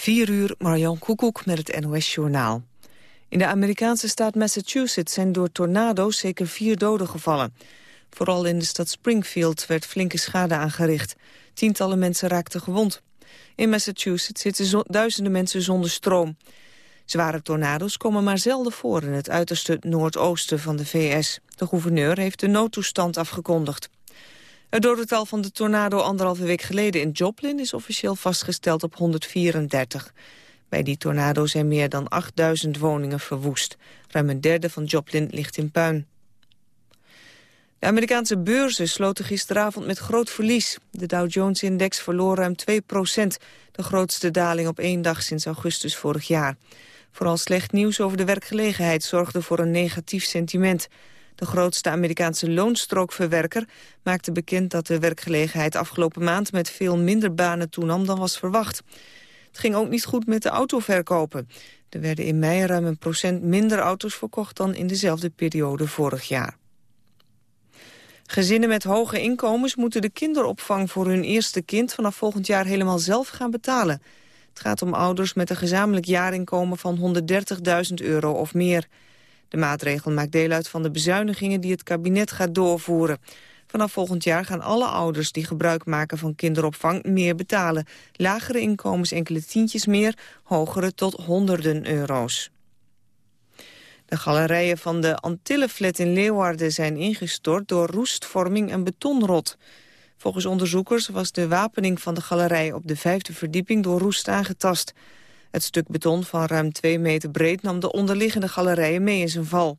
4 uur, Marjan Koekoek met het NOS-journaal. In de Amerikaanse staat Massachusetts zijn door tornado's zeker vier doden gevallen. Vooral in de stad Springfield werd flinke schade aangericht. Tientallen mensen raakten gewond. In Massachusetts zitten duizenden mensen zonder stroom. Zware tornado's komen maar zelden voor in het uiterste noordoosten van de VS. De gouverneur heeft de noodtoestand afgekondigd. Het dodental van de tornado anderhalve week geleden in Joplin is officieel vastgesteld op 134. Bij die tornado zijn meer dan 8000 woningen verwoest. Ruim een derde van Joplin ligt in puin. De Amerikaanse beurzen sloten gisteravond met groot verlies. De Dow Jones-index verloor ruim 2 procent, de grootste daling op één dag sinds augustus vorig jaar. Vooral slecht nieuws over de werkgelegenheid zorgde voor een negatief sentiment. De grootste Amerikaanse loonstrookverwerker maakte bekend dat de werkgelegenheid afgelopen maand met veel minder banen toenam dan was verwacht. Het ging ook niet goed met de autoverkopen. Er werden in mei ruim een procent minder auto's verkocht dan in dezelfde periode vorig jaar. Gezinnen met hoge inkomens moeten de kinderopvang voor hun eerste kind vanaf volgend jaar helemaal zelf gaan betalen. Het gaat om ouders met een gezamenlijk jaarinkomen van 130.000 euro of meer. De maatregel maakt deel uit van de bezuinigingen die het kabinet gaat doorvoeren. Vanaf volgend jaar gaan alle ouders die gebruik maken van kinderopvang meer betalen. Lagere inkomens enkele tientjes meer, hogere tot honderden euro's. De galerijen van de Antillenflat in Leeuwarden zijn ingestort door roestvorming en betonrot. Volgens onderzoekers was de wapening van de galerij op de vijfde verdieping door roest aangetast. Het stuk beton van ruim 2 meter breed nam de onderliggende galerijen mee in zijn val.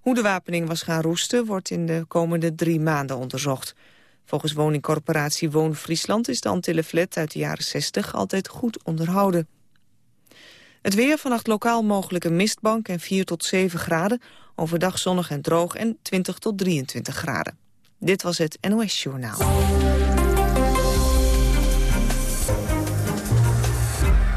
Hoe de wapening was gaan roesten wordt in de komende drie maanden onderzocht. Volgens woningcorporatie Woon Friesland is de Antilleflat uit de jaren 60 altijd goed onderhouden. Het weer vannacht lokaal mogelijk een mistbank en 4 tot 7 graden. Overdag zonnig en droog en 20 tot 23 graden. Dit was het NOS Journaal.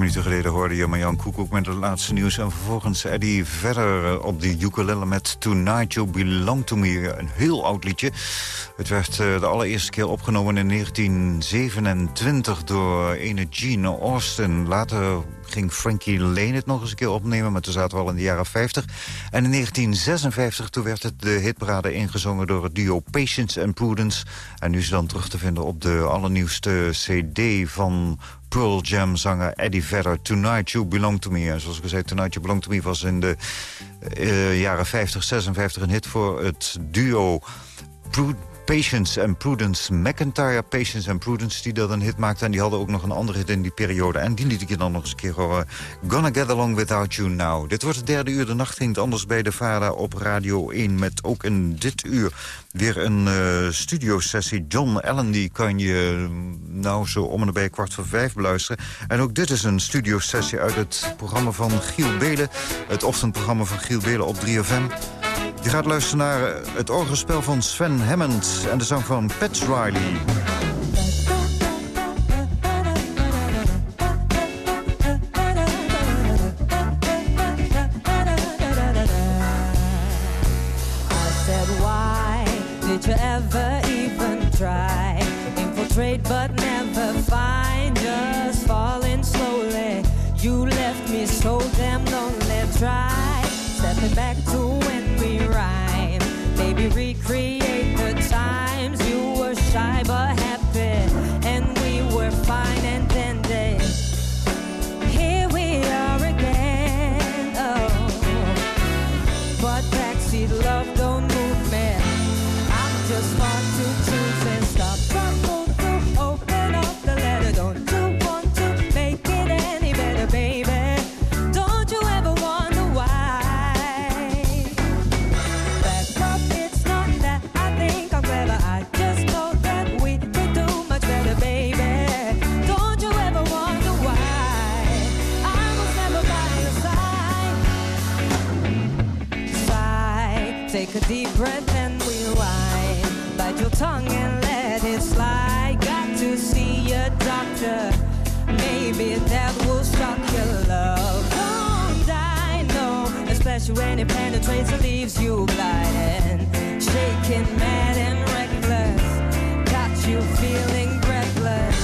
Minuten geleden hoorde je Marjan Koekoek met het laatste nieuws. En vervolgens Eddie verder eh, op de ukulele met Tonight You Belong To Me. Een heel oud liedje. Het werd eh, de allereerste keer opgenomen in 1927 door ene Gene Austin. Later ging Frankie Lane het nog eens een keer opnemen... maar toen zaten we al in de jaren 50. En in 1956 toen werd het de hitparade ingezongen door het duo Patience and Prudence. En nu is dan terug te vinden op de allernieuwste cd van Pearl Jam zanger Eddie Vedder. Tonight You Belong To Me. En zoals ik zei, Tonight You Belong To Me was in de uh, jaren 50, 56 een hit voor het duo... Pru Patience and Prudence McIntyre. Patience and Prudence, die dat een hit maakte. En die hadden ook nog een andere hit in die periode. En die liet ik je dan nog eens een keer horen. Gonna Get Along Without You Now. Dit wordt het derde uur. De nacht ging het anders bij de VARA op Radio 1. Met ook in dit uur weer een uh, studiosessie. John Allen, die kan je nou zo om en nabij kwart voor vijf beluisteren. En ook dit is een studiosessie uit het programma van Giel Belen. Het ochtendprogramma van Giel Belen op 3FM. Je gaat luisteren naar het orgelspel van Sven Hammond en de zang van Pat Riley. Did you ever even try? be recreated. When it penetrates and leaves you blind Shaking, mad and reckless Got you feeling breathless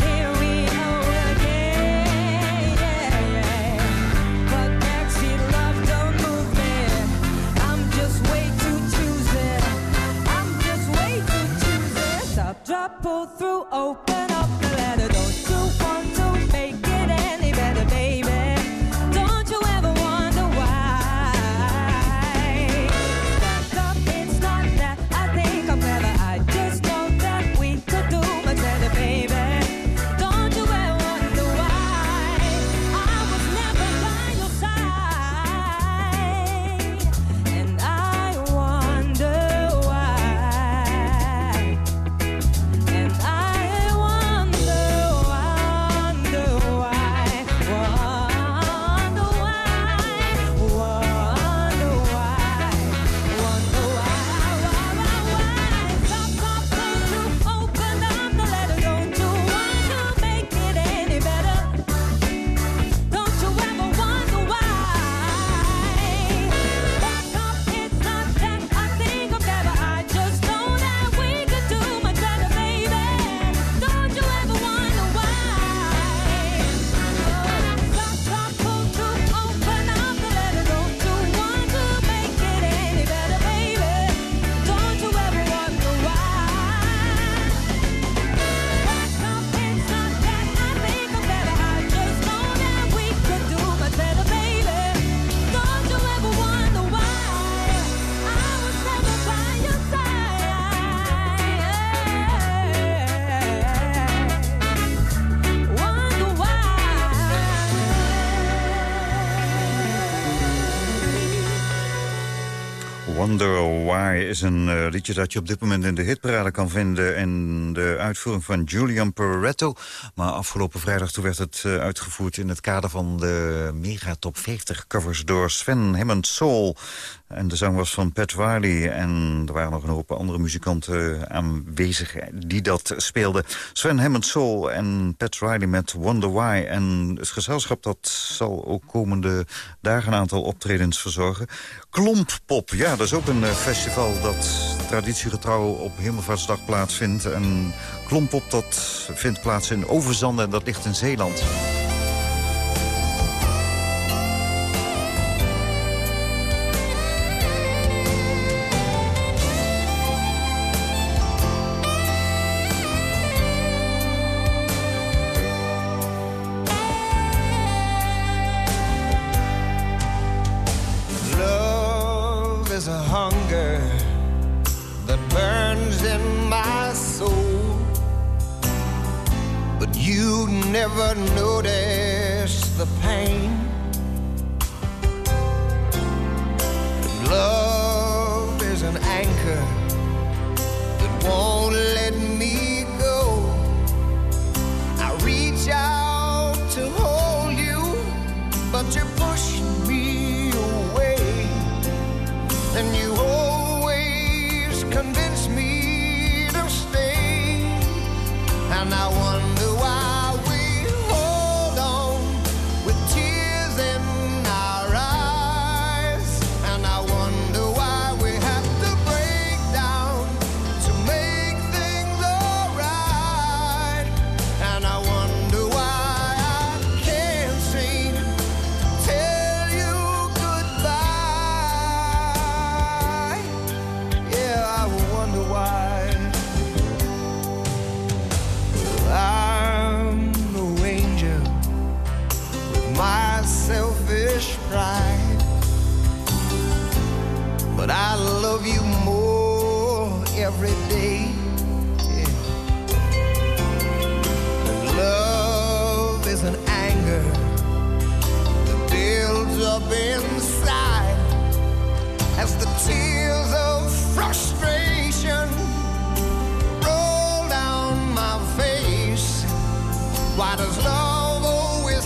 Here we go again. But backseat love don't move me. I'm just way too choosy. I'm just way too choosy. Stop, drop, pull through, open is een uh, liedje dat je op dit moment in de hitparade kan vinden... in de uitvoering van Julian Peretto. Maar afgelopen vrijdag toen werd het uh, uitgevoerd in het kader van de Mega Top 50 covers... door Sven Hammond Soul. En de zang was van Pat Riley. En er waren nog een hoop andere muzikanten aanwezig die dat speelden. Sven Hammond Soul en Pat Riley met Wonder Why. En het gezelschap dat zal ook komende dagen een aantal optredens verzorgen. Klomppop, ja, dat is ook een eh, festival dat traditiegetrouw op Hemelvaartsdag plaatsvindt. En Klomppop, dat vindt plaats in Overzanden en dat ligt in Zeeland.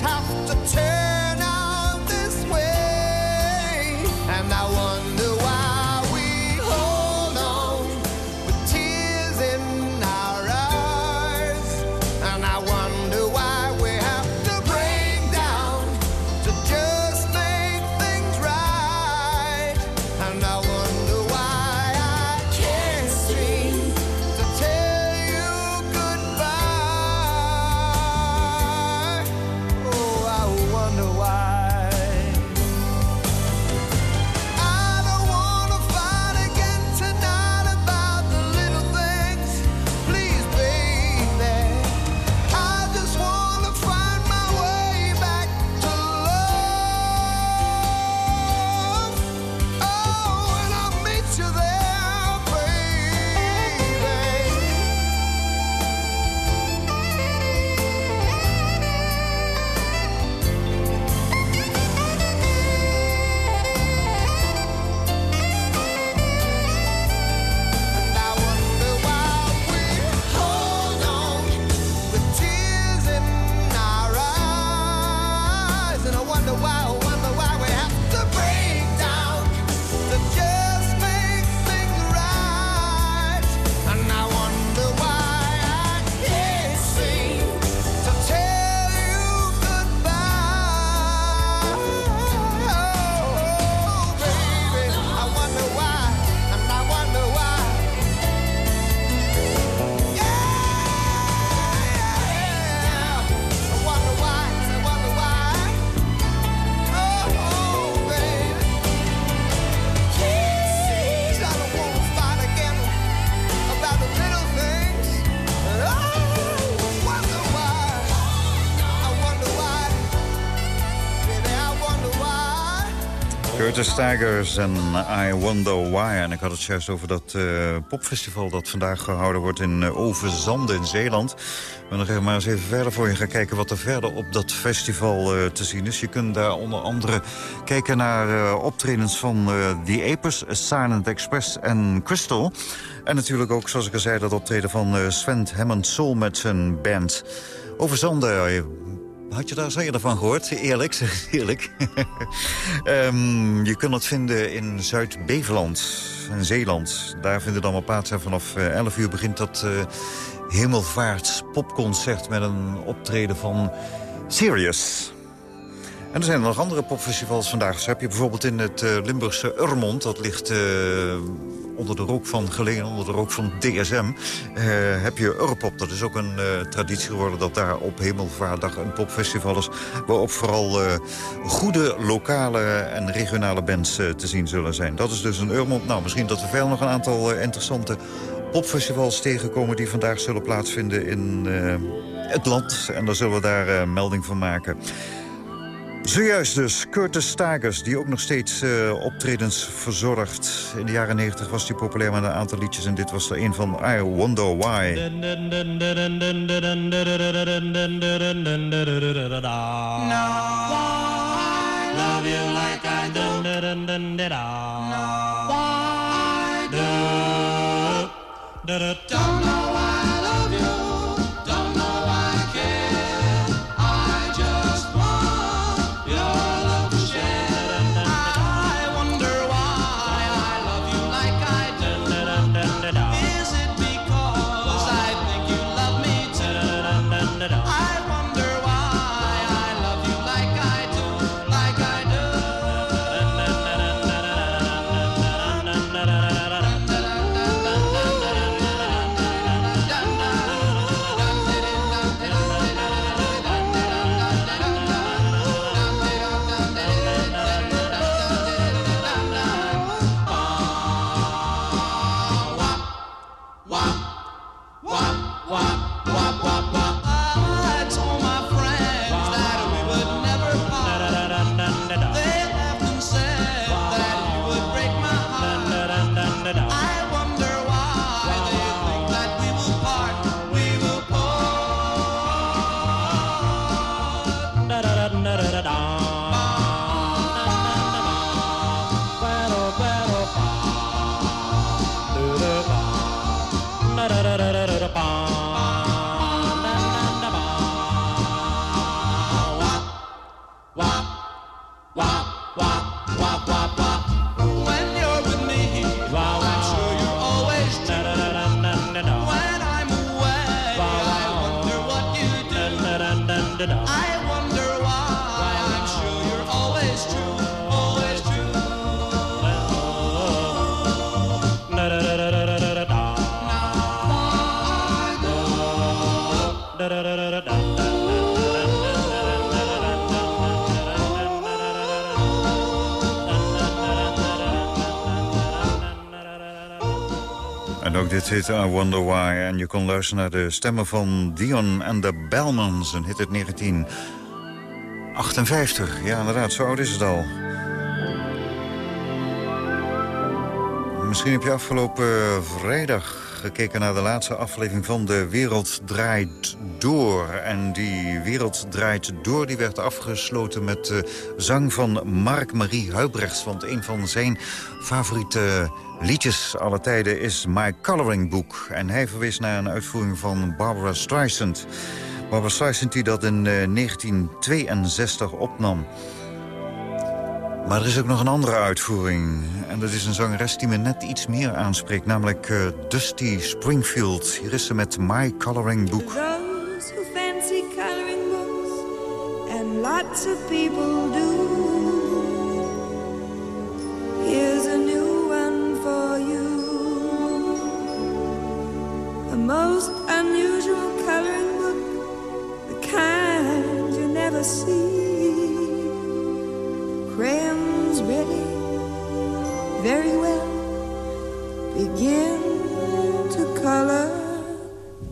Wonder why Curtis Tigers en I Wonder Why. En ik had het juist over dat uh, popfestival dat vandaag gehouden wordt in uh, Overzande in Zeeland. Wil nog maar eens even verder voor je gaan kijken wat er verder op dat festival uh, te zien is. Je kunt daar onder andere kijken naar optredens van The Apers, Silent Express en Crystal. En natuurlijk ook, zoals ik al zei, dat optreden van Sven Hammond Soul met zijn band. Overzande had je daar zeker van gehoord? Eerlijk, eerlijk. um, je kunt het vinden in Zuid-Beveland, in Zeeland. Daar vindt het allemaal plaats. En vanaf 11 uur begint dat uh, hemelvaartspopconcert... met een optreden van Sirius. En er zijn nog andere popfestivals vandaag. Zo heb je bijvoorbeeld in het uh, Limburgse Urmond. Dat ligt onder de rook van gelegen, onder de rook van DSM. Uh, heb je Urpop. Dat is ook een traditie geworden dat daar op Hemelvaardag een popfestival is. Waarop vooral goede lokale en regionale bands te zien zullen zijn. Dat is dus een Urmond. Nou, misschien dat we veel nog een aantal interessante popfestivals tegenkomen... die vandaag zullen plaatsvinden in het land. En daar zullen we daar melding van maken. Zojuist dus Curtis Stakers, die ook nog steeds uh, optredens verzorgt. In de jaren 90 was hij populair met een aantal liedjes... en dit was er een van I Wonder Why. love you like I Dit heet I Wonder Why. En je kon luisteren naar de stemmen van Dion en de Belmans. Een hit uit 1958. Ja, inderdaad, zo oud is het al. Misschien heb je afgelopen vrijdag gekeken naar de laatste aflevering van De Wereld Draait Door. En die Wereld Draait Door die werd afgesloten met de zang van Mark-Marie Huibrechts. Want een van zijn favoriete liedjes alle tijden is My Coloring Book. En hij verwees naar een uitvoering van Barbara Streisand. Barbara Streisand die dat in 1962 eh, opnam. Maar er is ook nog een andere uitvoering. En dat is een zangeres die me net iets meer aanspreekt. Namelijk uh, Dusty Springfield. Hier is ze met My Coloring Book. Those who fancy coloring books. And lots of people do. Here's a new one for you. A most unusual coloring book. The kind you never see. Very well. Begin to color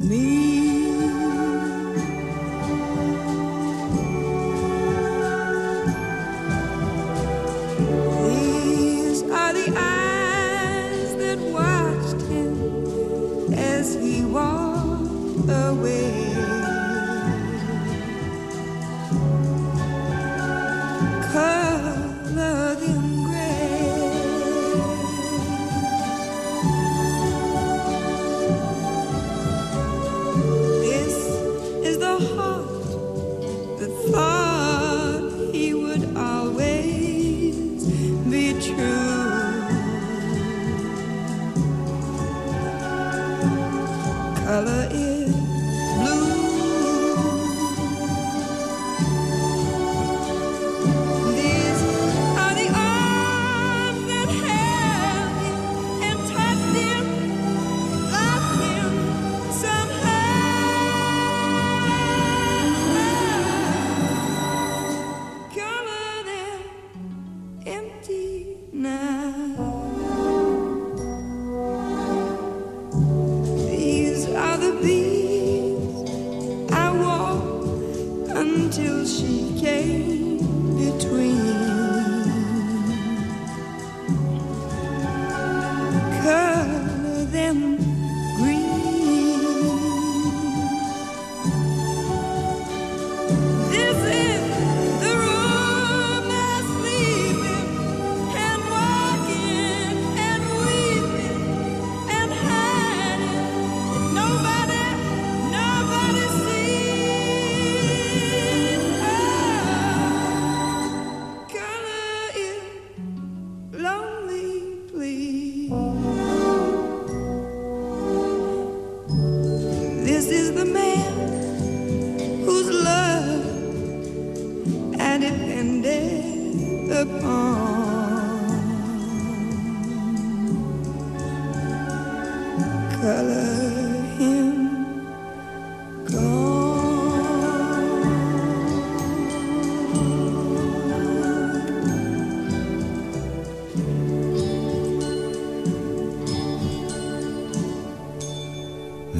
me. Color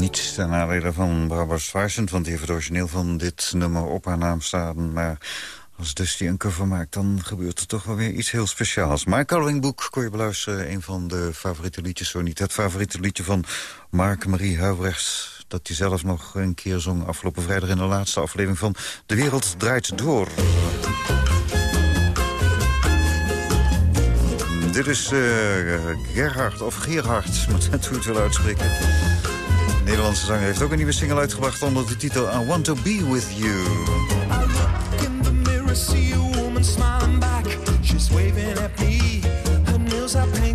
Niets ten nadele van Barbara Streisand, want die heeft het origineel van dit nummer op haar naam staan. Maar als Dusty een cover maakt, dan gebeurt er toch wel weer iets heel speciaals. My Coloring Book kon je beluisteren, een van de favoriete liedjes, zo niet het favoriete liedje van Mark-Marie Huibrechts. Dat hij zelf nog een keer zong afgelopen vrijdag in de laatste aflevering van De Wereld Draait Door. Dit is uh, Gerhard, of Gerhard, moet het wil uitspreken. De Nederlandse zanger heeft ook een nieuwe single uitgebracht onder de titel I Want To Be With You. I look in the mirror, see a woman smiling back. She's waving at me. Her nails are painted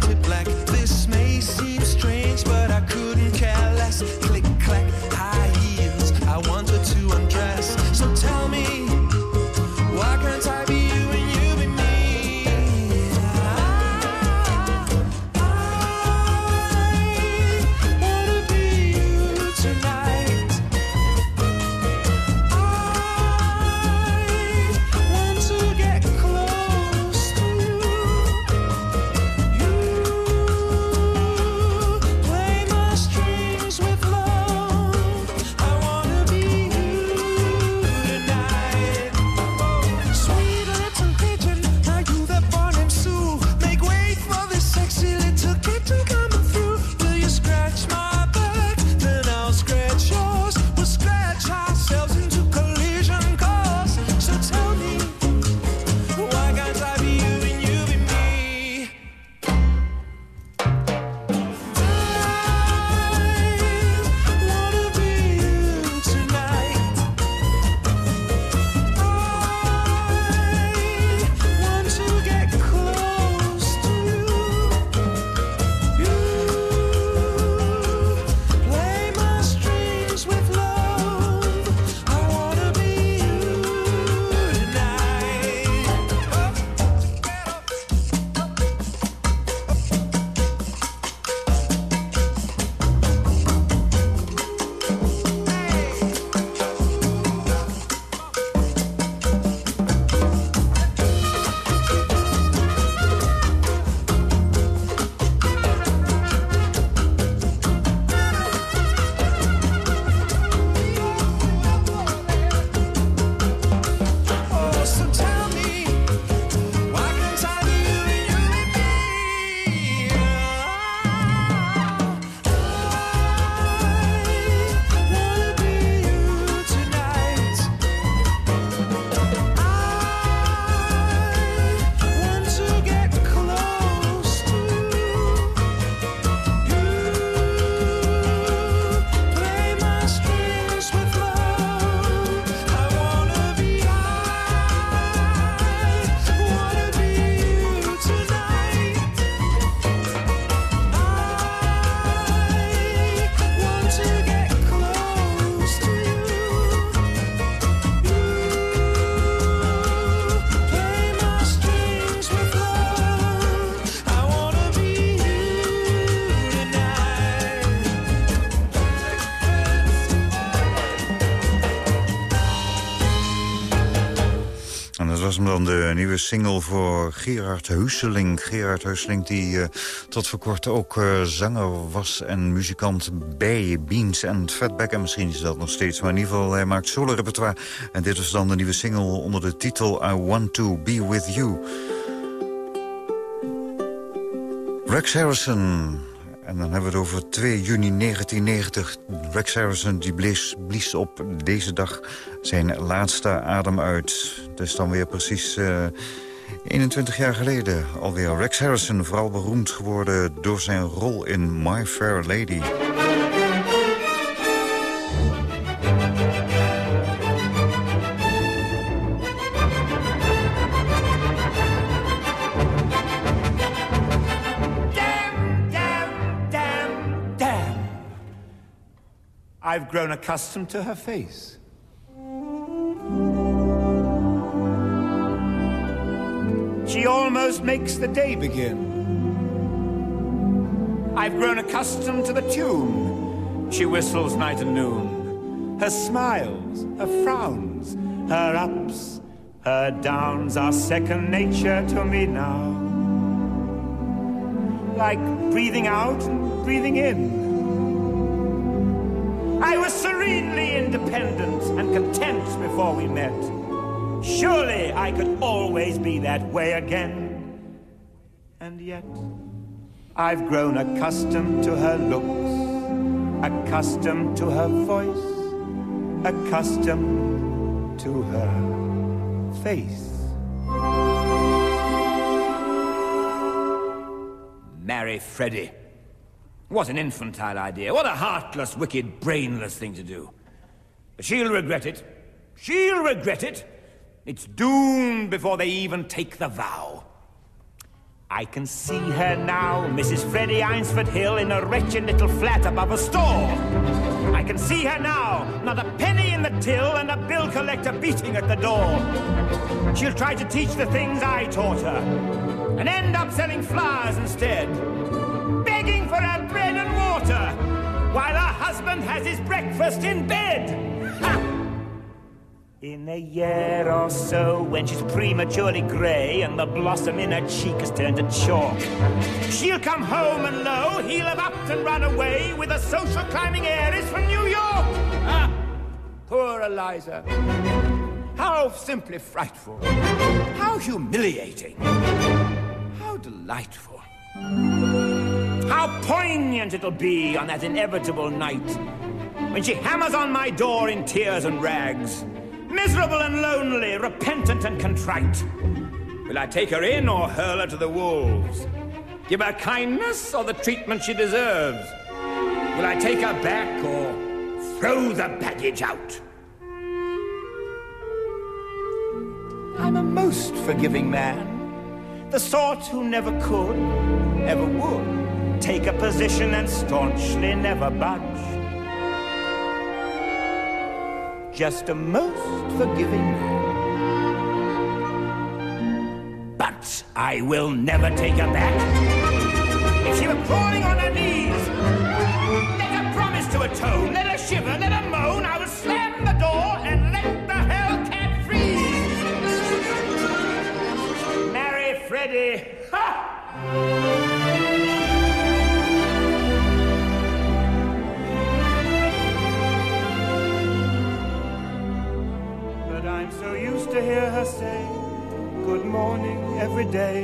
dan de nieuwe single voor Gerard Heuseling. Gerard Heuseling die eh, tot voor kort ook eh, zanger was en muzikant bij Beans en Fatback. En misschien is dat nog steeds, maar in ieder geval hij maakt solo repertoire. En dit was dan de nieuwe single onder de titel I Want To Be With You. Rex Harrison en dan hebben we het over 2 juni 1990. Rex Harrison die blies, blies op deze dag zijn laatste adem uit. Is dan weer precies uh, 21 jaar geleden alweer. Rex Harrison, vooral beroemd geworden door zijn rol in My Fair Lady. I've grown accustomed to her face. She almost makes the day begin. I've grown accustomed to the tune she whistles night and noon. Her smiles, her frowns, her ups, her downs are second nature to me now. Like breathing out and breathing in I was serenely independent and content before we met. Surely I could always be that way again. And yet, I've grown accustomed to her looks, accustomed to her voice, accustomed to her face. Marry Freddie. What an infantile idea. What a heartless, wicked, brainless thing to do. But she'll regret it. She'll regret it. It's doomed before they even take the vow. I can see her now, Mrs. Freddie Eynsford Hill, in a wretched little flat above a store. I can see her now, not a penny in the till and a bill collector beating at the door. She'll try to teach the things I taught her and end up selling flowers instead for her bread and water while her husband has his breakfast in bed. Ha! In a year or so, when she's prematurely grey and the blossom in her cheek has turned to chalk, she'll come home and lo, he'll have upped and run away with a social climbing heiress from New York. Ah, poor Eliza. How simply frightful. How humiliating. How delightful. How poignant it'll be on that inevitable night when she hammers on my door in tears and rags, miserable and lonely, repentant and contrite. Will I take her in or hurl her to the wolves? Give her kindness or the treatment she deserves? Will I take her back or throw the baggage out? I'm a most forgiving man, the sort who never could, ever would take a position and staunchly never budge. Just a most forgiving man. But I will never take her back. If she were crawling on her knees, let her promise to atone, let her shiver, let her moan, I will slam the door and let the hellcat freeze. Marry Freddie. Ha! To hear her say good morning every day.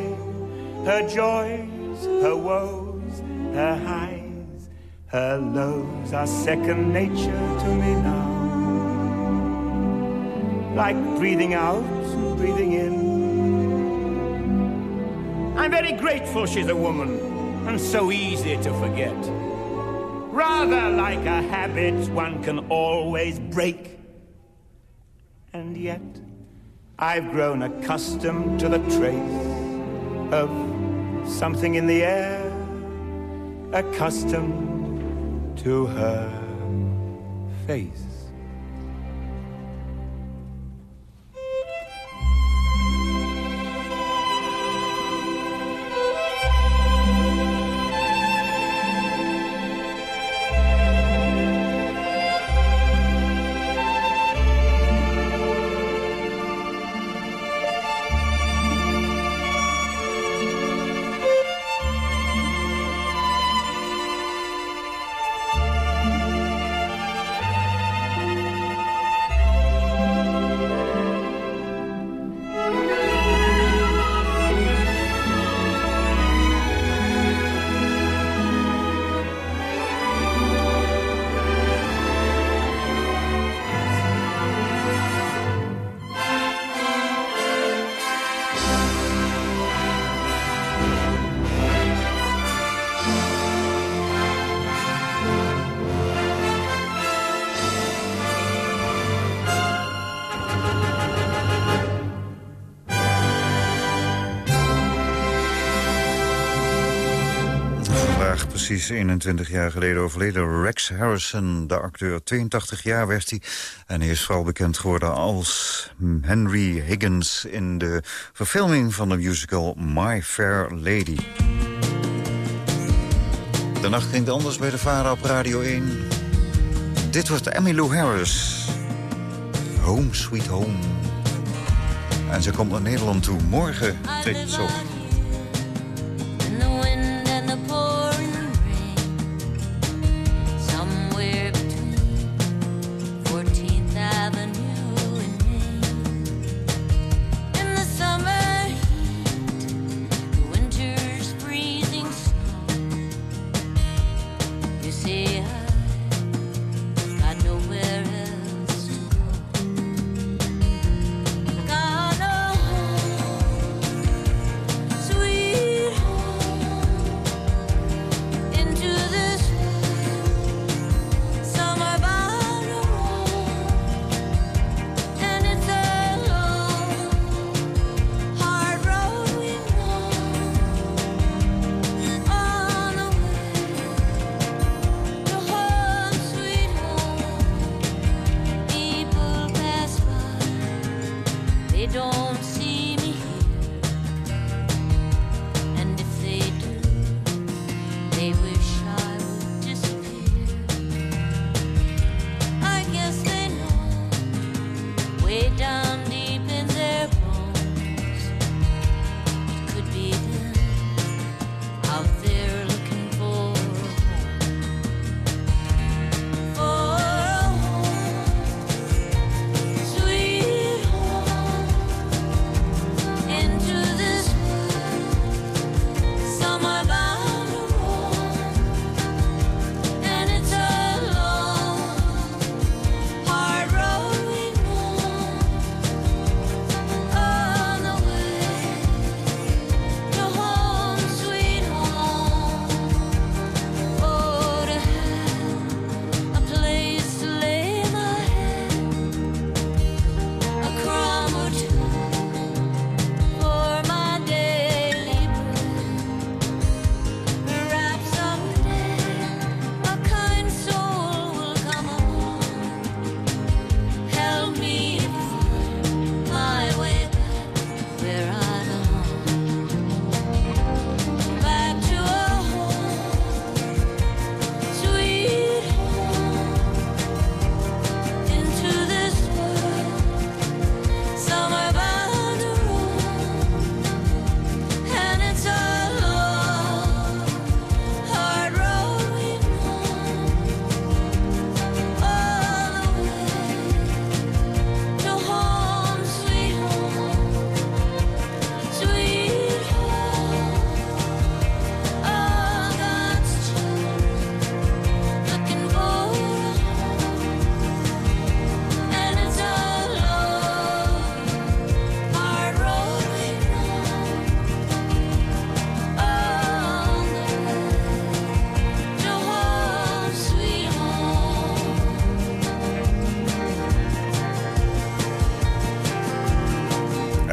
Her joys, her woes, her highs, her lows are second nature to me now. Like breathing out and breathing in. I'm very grateful she's a woman and so easy to forget. Rather like a habit one can always break. And yet, I've grown accustomed to the trace of something in the air, accustomed to her face. Precies 21 jaar geleden overleden Rex Harrison, de acteur. 82 jaar werd hij. En hij is vooral bekend geworden als Henry Higgins... in de verfilming van de musical My Fair Lady. De nacht ging anders bij de Vara op Radio 1. Dit wordt Emmylou Harris. Home Sweet Home. En ze komt naar Nederland toe. Morgen treedt ze.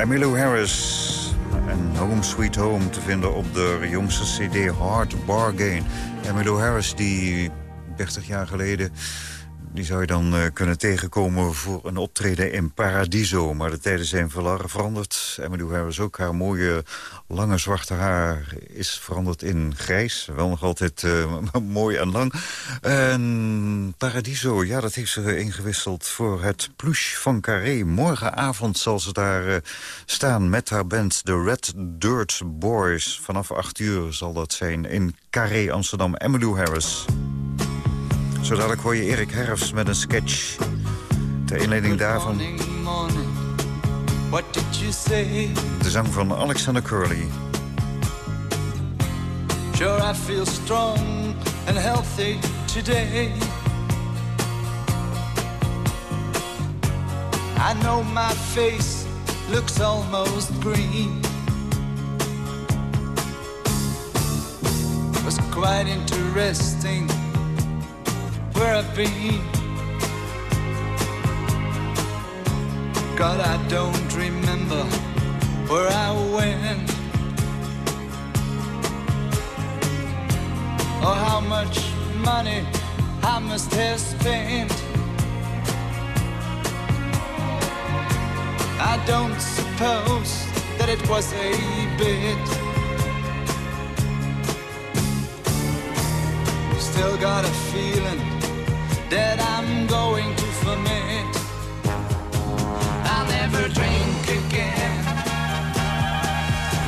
Emmylou Harris en Home Sweet Home te vinden op de jongste cd Hard Bargain. Emmylou Harris die 30 jaar geleden... die zou je dan eh, kunnen tegenkomen voor een optreden in Paradiso. Maar de tijden zijn ver- veranderd. Emmylou Harris ook. Haar mooie lange zwarte haar is veranderd in grijs. Wel nog altijd eh, mooi en lang. En Paradiso, ja, dat heeft ze ingewisseld voor het Pluche van Carré. Morgenavond zal ze daar eh, staan met haar band The Red Dirt Boys. Vanaf 8 uur zal dat zijn in Carré Amsterdam. Emmylou Harris. Zo dadelijk hoor je Erik Herfs met een sketch. Ter inleiding daarvan de zang van Alexander Curly. Sure, I feel strong and healthy today. I know my face looks almost green. Was quite interesting where I've been. God, I don't remember where I went. or how much money I must have spent. I don't suppose that it was a bit. Still got a feeling that I'm going to ferment. I'll never drink again.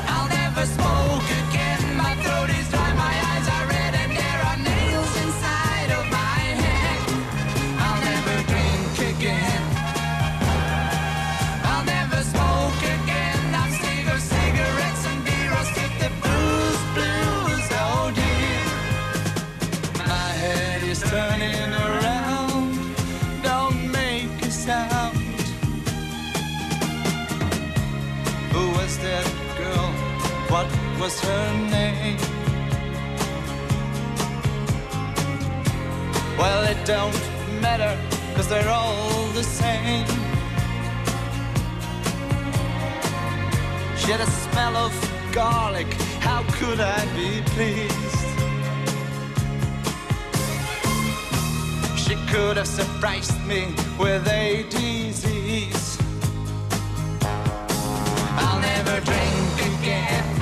I'll never smoke again. How could I be pleased? She could have surprised me with a disease. I'll never drink again.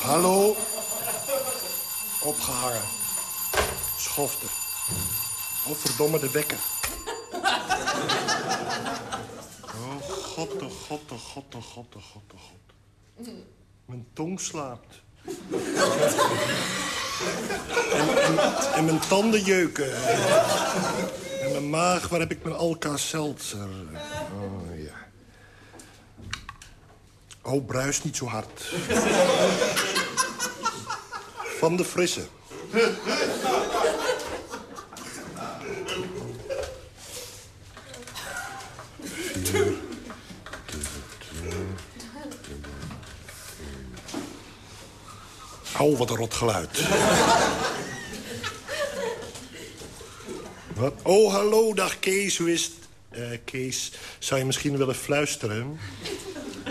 Hallo. Opgehangen. Schofte. Oh, verdomme de wekker. Oh, god, oh, god, oh, god, oh, god, oh, god, oh, god. Mijn tong slaapt. En, mijn tanden jeuken. En mijn maag, waar heb ik mijn Alka-Seltzer? Oh. Oh, bruis niet zo hard. Van de frisse. Oh, wat een rot geluid. Wat? Oh, hallo, dag Kees, hoe is het? Eh, Kees, zou je misschien willen fluisteren?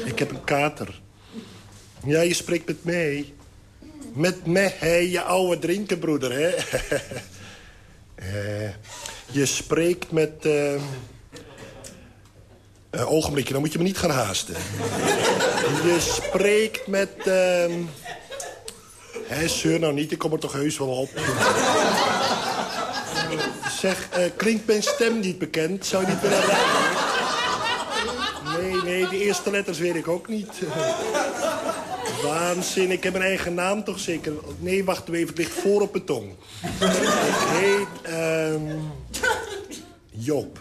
Ik heb een kater. Ja, je spreekt met mij. Met mij, hè, je oude drinkenbroeder, hè? Eh, je spreekt met... eh eh, ogenblikje, dan moet je me niet gaan haasten. je spreekt met... ehm Hé, zeur nou niet, ik kom er toch heus wel op. zeg, eh, klinkt mijn stem niet bekend? Zou je niet willen raden? De eerste letters weet ik ook niet. Waanzin, ik heb een eigen naam toch zeker? Nee, wacht even, het ligt voor op mijn tong. Ehm Joop,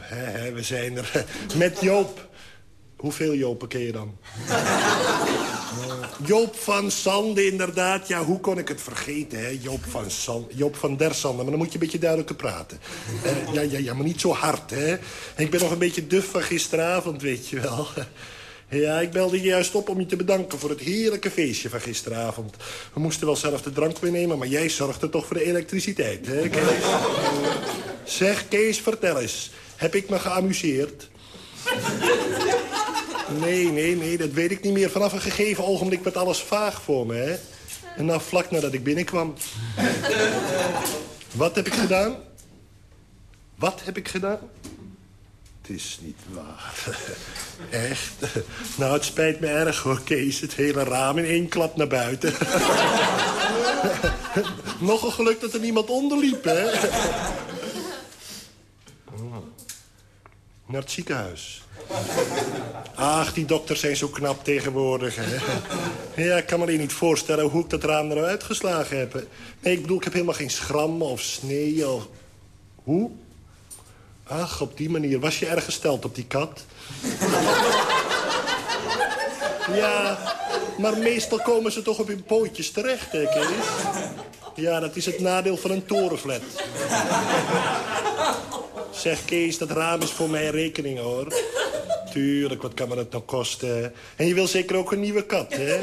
we zijn er. Met Joop. Hoeveel Jopen ken je dan? Joop van Sande, inderdaad. Ja, hoe kon ik het vergeten, hè? Joop van, San, Joop van der Sande. Maar dan moet je een beetje duidelijker praten. Eh, ja, ja, ja, maar niet zo hard, hè? Ik ben nog een beetje duf van gisteravond, weet je wel. Ja, ik belde je juist op om je te bedanken voor het heerlijke feestje van gisteravond. We moesten wel zelf de drank meenemen, maar jij zorgde toch voor de elektriciteit, hè, Kees? Zeg, Kees, vertel eens. Heb ik me geamuseerd? Nee, nee, nee, dat weet ik niet meer. Vanaf een gegeven ogenblik werd alles vaag voor me, hè. En nou, vlak nadat ik binnenkwam... Wat heb ik gedaan? Wat heb ik gedaan? Het is niet waar. Echt? Nou, het spijt me erg hoor, Kees. Het hele raam in één klap naar buiten. Nog een geluk dat er niemand onder liep, hè? Naar het ziekenhuis. Ach, die dokters zijn zo knap tegenwoordig, hè. Ja, ik kan me alleen niet voorstellen hoe ik dat raam eruit geslagen heb. Nee, ik bedoel, ik heb helemaal geen schram of snee of... Hoe? Ach, op die manier. Was je erg gesteld op die kat? Ja, maar meestal komen ze toch op hun pootjes terecht, hè, Kees? Ja, dat is het nadeel van een torenflat. Zeg, Kees, dat raam is voor mijn rekening, hoor. Tuurlijk, wat kan me dat nou kosten? En je wil zeker ook een nieuwe kat, hè?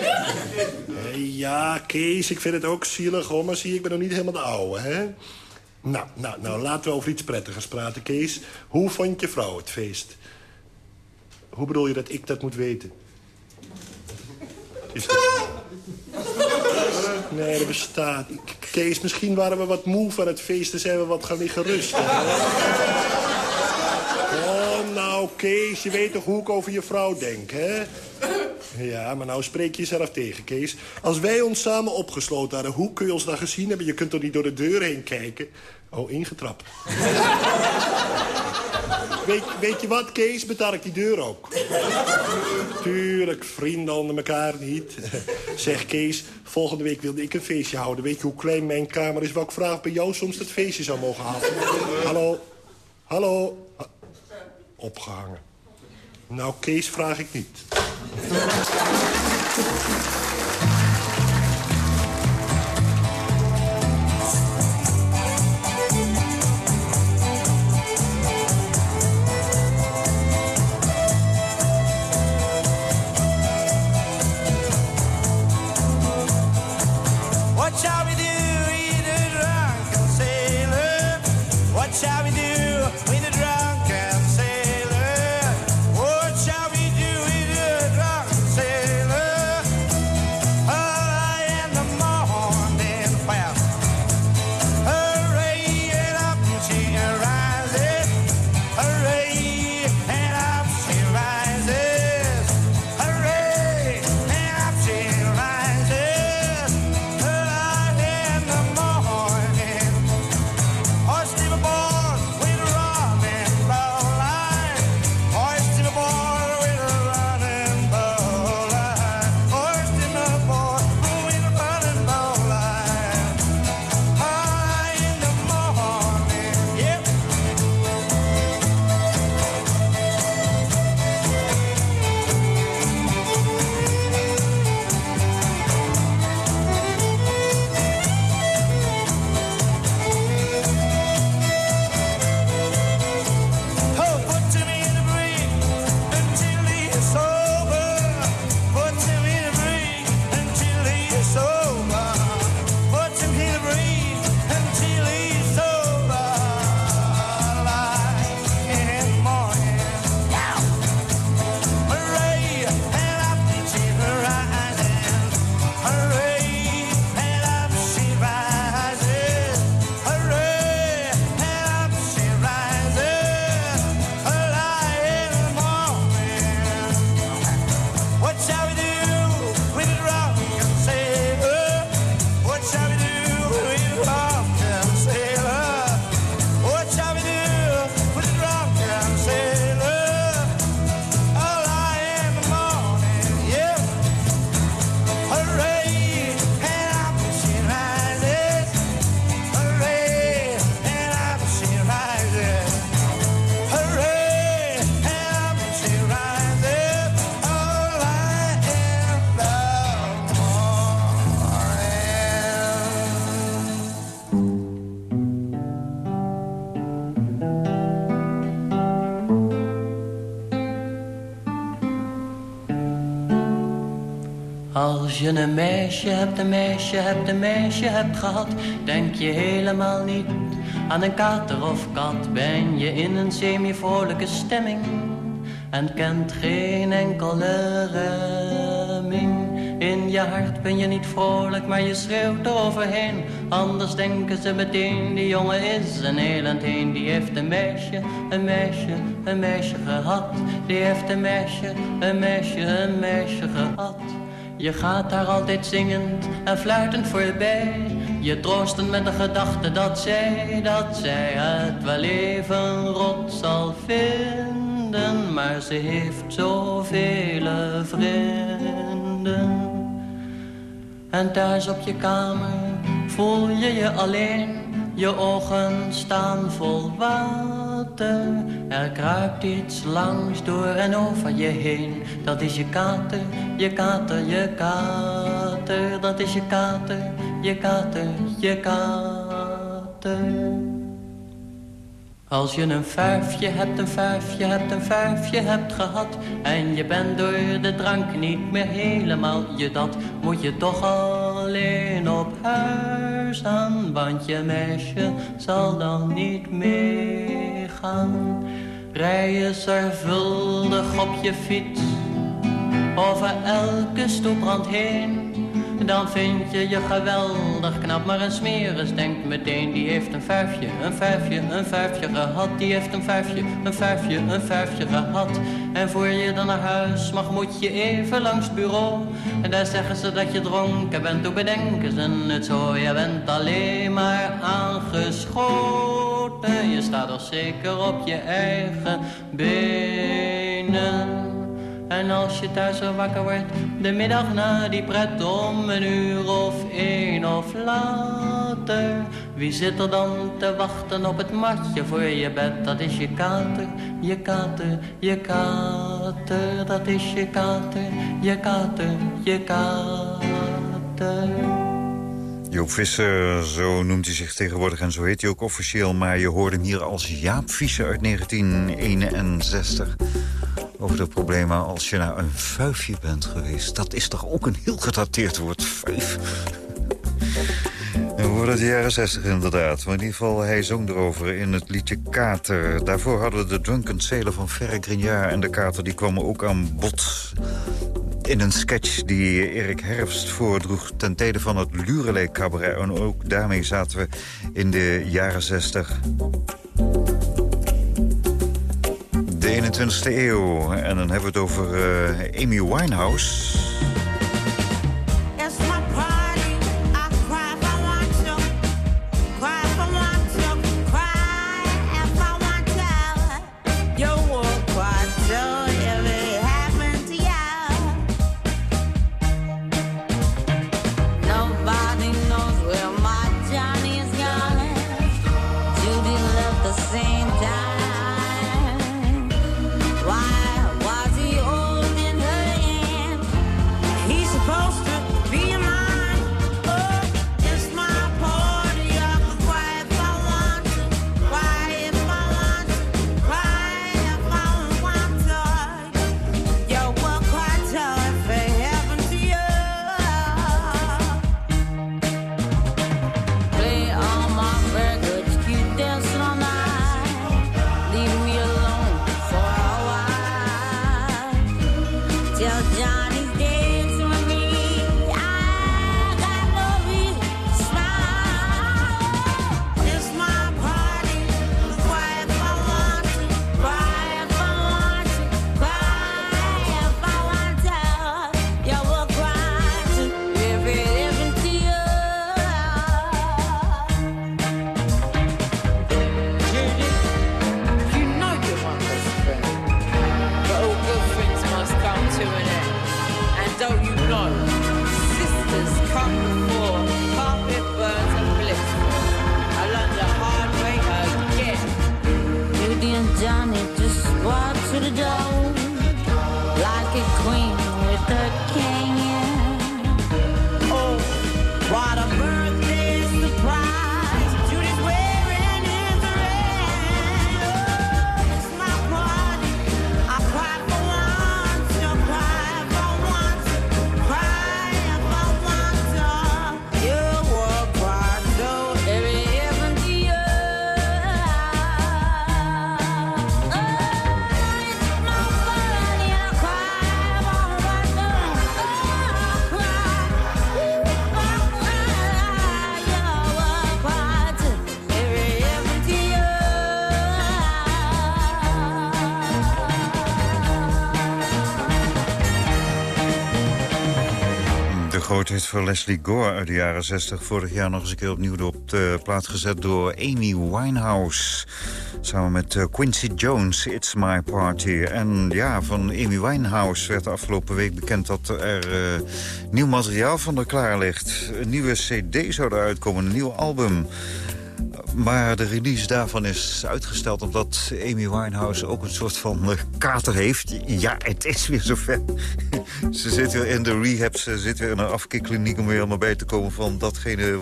Ja, Kees, ik vind het ook zielig, hoor. Maar zie, ik ben nog niet helemaal de oude, hè? Nou, nou, nou, laten we over iets prettigers praten, Kees. Hoe vond je vrouw het feest? Hoe bedoel je dat ik dat moet weten? Is dat... Nee, dat bestaat. Kees, misschien waren we wat moe van het feest... en zijn we wat gaan liggen rusten. Oh, nou, Kees, je weet toch hoe ik over je vrouw denk, hè? Ja, maar nou spreek je jezelf tegen, Kees. Als wij ons samen opgesloten hadden, hoe kun je ons dan gezien hebben? Je kunt toch niet door de deur heen kijken? Oh, ingetrapt. weet, weet je wat, Kees? Betaal ik die deur ook. Tuurlijk, vrienden onder elkaar niet. Zeg, Kees, volgende week wilde ik een feestje houden. Weet je hoe klein mijn kamer is? Vragen of bij jou soms dat feestje zou mogen houden? Hallo? Hallo? Ha- Opgehangen. Nou, Kees vraag ik niet. Je een meisje hebt, een meisje hebt, een meisje hebt gehad, denk je helemaal niet aan een kater of kat. Ben je in een semi-vrolijke stemming, en kent geen enkele remming. In je hart ben je niet vrolijk, maar je schreeuwt eroverheen. Anders denken ze meteen, die jongen is een elend heen. Die heeft een meisje, een meisje, een meisje gehad. Die heeft een meisje, een meisje, een meisje gehad. Je gaat daar altijd zingend en fluitend voorbij. Je troostend met de gedachte dat zij, dat zij het wel even rot zal vinden. Maar ze heeft zoveel vrienden. En thuis op je kamer voel je je alleen. Je ogen staan vol water. Er kruipt iets langs door en over je heen. Dat is je kater, je kater, je kater. Dat is je kater, je kater, je kater. Als je een vijfje hebt, een vijfje hebt, een vijfje hebt gehad En je bent door de drank niet meer helemaal je dat Moet je toch alleen op huis aan Want je meisje zal dan niet meegaan Rij je zorgvuldig op je fiets Over elke stoeprand heen dan vind je je geweldig knap. Maar een smeris denkt meteen, die heeft een vijfje, een vijfje, een vijfje gehad. Die heeft een vijfje, een vijfje, een vijfje gehad. En voor je dan naar huis mag, moet je even langs het bureau. En daar zeggen ze dat je dronken bent, toen bedenken ze het zo. Je bent alleen maar aangeschoten. Je staat toch zeker op je eigen benen. En als je thuis zo wakker wordt, de middag na die pret om een uur of één of later. Wie zit er dan te wachten op het matje voor je bed? Dat is je kater, je kater, je kater. Dat is je kater, je kater, je kater. Joop Visser, zo noemt hij zich tegenwoordig en zo heet hij ook officieel... maar je hoorde hem hier als Jaap Visser uit 1961 over de problemen als je naar een vuifje bent geweest. Dat is toch ook een heel gedateerd woord, vuif. En worden de jaren 60 inderdaad. Maar in ieder geval, hij zong erover in het liedje Kater. Daarvoor hadden we de Drunken Sailor van Ferre Grignard en de Kater... die kwamen ook aan bod in een sketch die Erik Herfst voordroeg... ten tijde van het Lurelei Cabaret. En ook daarmee zaten we in de jaren 60. De 21ste eeuw. En dan hebben we het over uh, Amy Winehouse. Grote hit voor Leslie Gore uit de jaren 60. Vorig jaar nog eens een keer opnieuw op de plaat gezet door Amy Winehouse. Samen met eh, Quincy Jones, It's My Party. En ja, van Amy Winehouse werd afgelopen week bekend dat er eh, nieuw materiaal van haar klaar ligt. Een nieuwe cd zou eruit komen, een nieuw album. Maar de release daarvan is uitgesteld omdat Amy Winehouse ook een soort van eh, kater heeft. Ja, het is weer zover. ze zit weer in de rehab, ze zit weer in een afkikkliniek... om weer helemaal bij te komen van datgene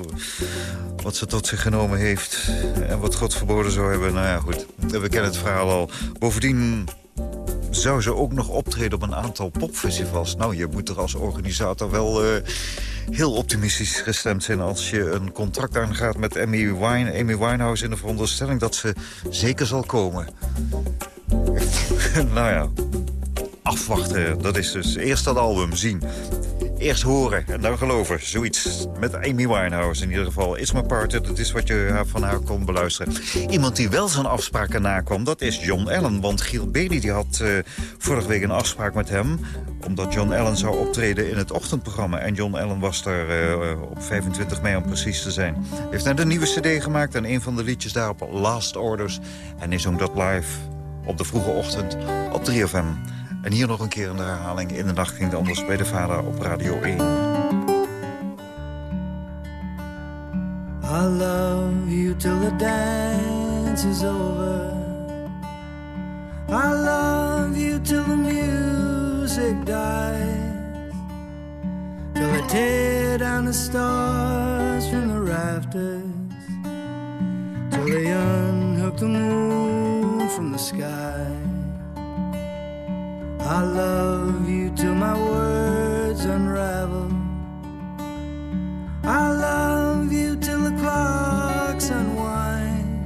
wat ze tot zich genomen heeft. En wat God verboden zou hebben. Nou ja, goed, we kennen het verhaal al. Bovendien zou ze ook nog optreden op een aantal popfestivals. Nou, je moet er als organisator wel eh, heel optimistisch gestemd zijn... als je een contract aangaat met Amy, Wine, Amy Winehouse... in de veronderstelling dat ze zeker zal komen. nou ja, afwachten. Dat is dus eerst dat album zien. Eerst horen en dan geloven. Zoiets met Amy Winehouse in ieder geval. It's My Part, dat is wat je van haar kon beluisteren. Iemand die wel zijn afspraken nakwam, dat is John Allen. Want Giel Bailey die had uh, vorige week een afspraak met hem... omdat John Allen zou optreden in het ochtendprogramma. En John Allen was daar uh, op 25 mei om precies te zijn. Hij heeft net een nieuwe cd gemaakt en een van de liedjes daarop Last Orders. En hij zong dat live op de vroege ochtend op 3FM. En hier nog een keer de herhaling. In de nacht ging het anders bij de vader op Radio 1. I love you till the dance is over. I love you till the music dies. Till I tear down the stars from the rafters. Till they unhook the moon from the sky. I love you till my words unravel. I love you till the clocks unwind.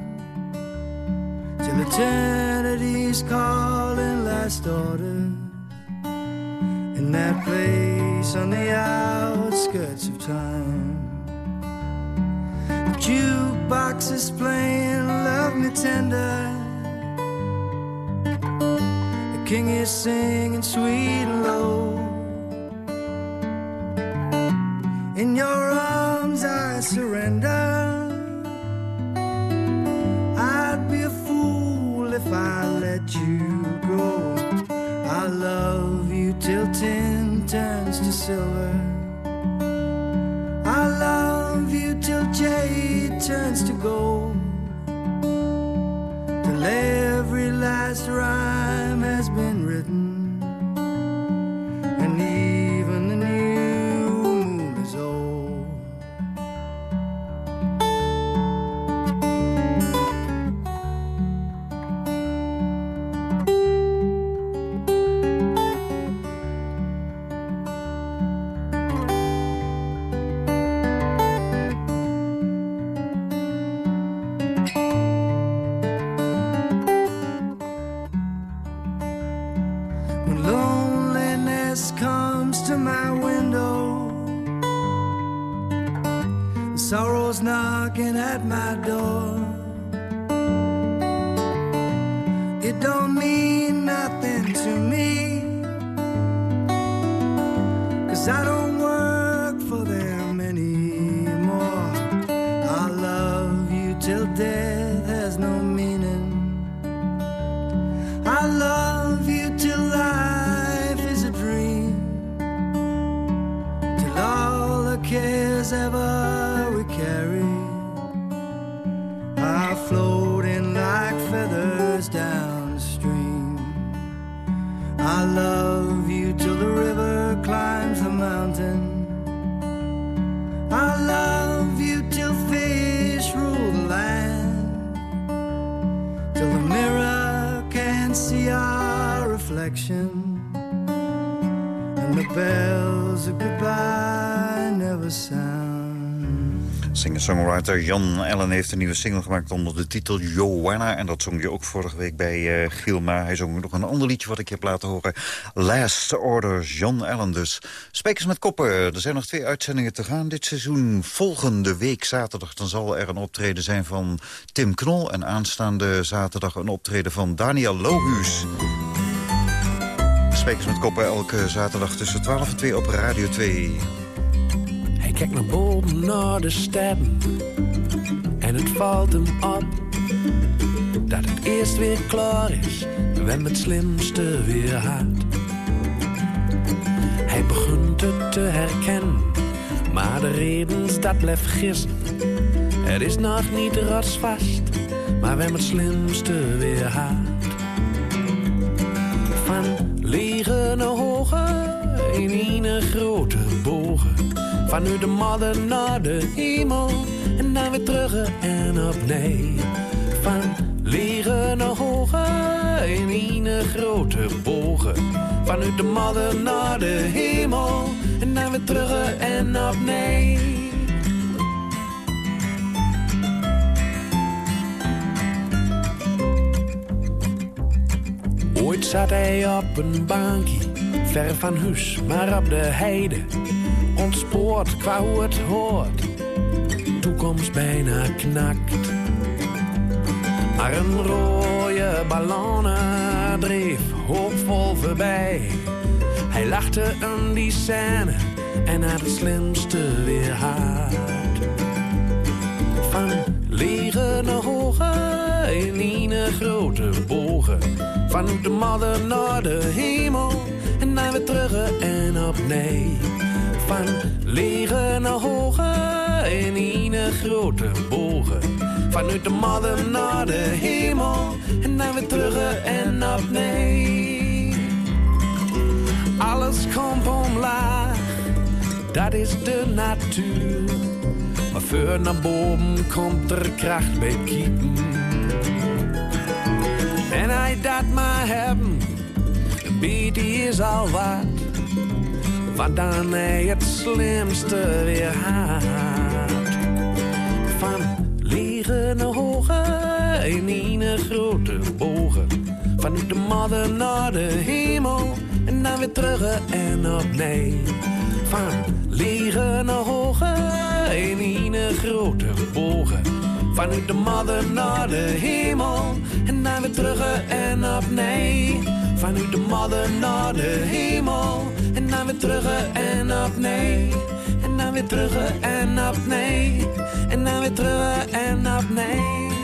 Till eternity's calling last orders. In that place on the outskirts of time. The jukebox is playing Love Me Tender. King is singing sweet and low. In your arms I surrender. I'd be a fool if I let you go. I love you till tin turns to silver. I love you till jade turns to gold. Till cares ever we carry are floating like feathers downstream. I love you till the river climbs the mountain. I love you till fish rule the land. Till the mirror can't see our reflection. And the bells of goodbye never sound. Singer-songwriter Jan Allen heeft een nieuwe single gemaakt onder de titel Joanna. En dat zong je ook vorige week bij uh. Maar hij zong nog een ander liedje wat ik heb laten horen. Last Orders, Jan Allen dus. Spekers met koppen, er zijn nog twee uitzendingen te gaan dit seizoen. Volgende week zaterdag dan zal er een optreden zijn van Tim Knol. En aanstaande zaterdag een optreden van Daniel Lohuus. Spekers met koppen elke zaterdag tussen 12 en 2 op Radio 2. Kijkt naar boven naar de sterren. En het valt hem op dat het eerst weer klaar is. Wanneer het slimste weer gaat. Hij begint het te herkennen, maar de redens dat blijft gissen. Het is nog niet rotsvast, maar wanneer het slimste weer gaat. Van naar hoge, in een grote bogen. Van nu de modder naar de hemel, en dan weer terug en opnieuw. Van lege naar hoge, in een grote bogen. Vanuit de modder naar de hemel, en dan weer terug en opnieuw. Ooit zat hij op een bankje, ver van huis, maar op de heide. Ontspoord qua hoe het hoort, toekomst bijna knakt. Maar een rode ballon dreef hoopvol voorbij. Hij lachte om die scène en had het slimste weer haat. Van lege naar hoge in een grote bogen. Van de modder naar de hemel en dan weer terug en opnieuw. Van lege naar hoge in een grote bogen. Vanuit de modder naar de hemel en dan weer terug en opnieuw. Alles komt omlaag, dat is de natuur. Maar voor naar boven komt er kracht bij kiepen. En hij dat maar hebben, een beetje is al wat. Wat dan hij het slimste weer haat. Van naar hoge, in een grote bogen. Van de modder naar de hemel, en dan weer terug en opnieuw. Van lege naar hoge, in een grote bogen. Vanuit de modder naar de hemel, en dan weer terug en opnieuw. Vanuit de modder naar de hemel, dan weer terug en opnieuw. En dan weer terug en opnieuw. En dan weer terug en opnieuw.